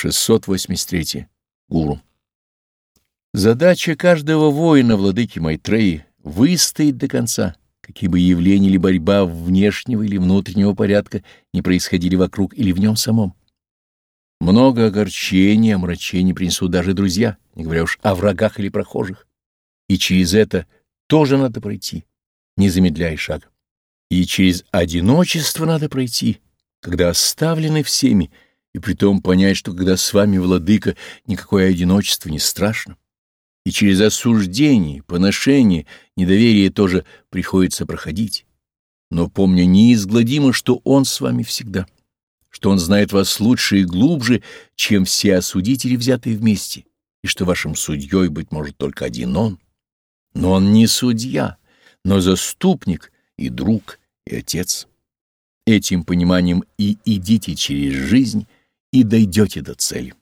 683. Гуру. Задача каждого воина, владыки Майтреи, выстоять до конца, какие бы явления или борьба внешнего или внутреннего порядка не происходили вокруг или в нем самом. Много огорчения, омрачений принесут даже друзья, не говоря уж о врагах или прохожих. И через это тоже надо пройти, не замедляя шаг. И через одиночество надо пройти, когда оставлены всеми, и притом понять, что когда с вами владыка, никакое одиночество не страшно. И через осуждение, поношение, недоверие тоже приходится проходить. Но помня неизгладимо, что он с вами всегда, что он знает вас лучше и глубже, чем все осудители, взятые вместе, и что вашим судьей быть может только один он. Но он не судья, но заступник и друг, и отец. Этим пониманием и идите через жизнь, и дойдете до цели.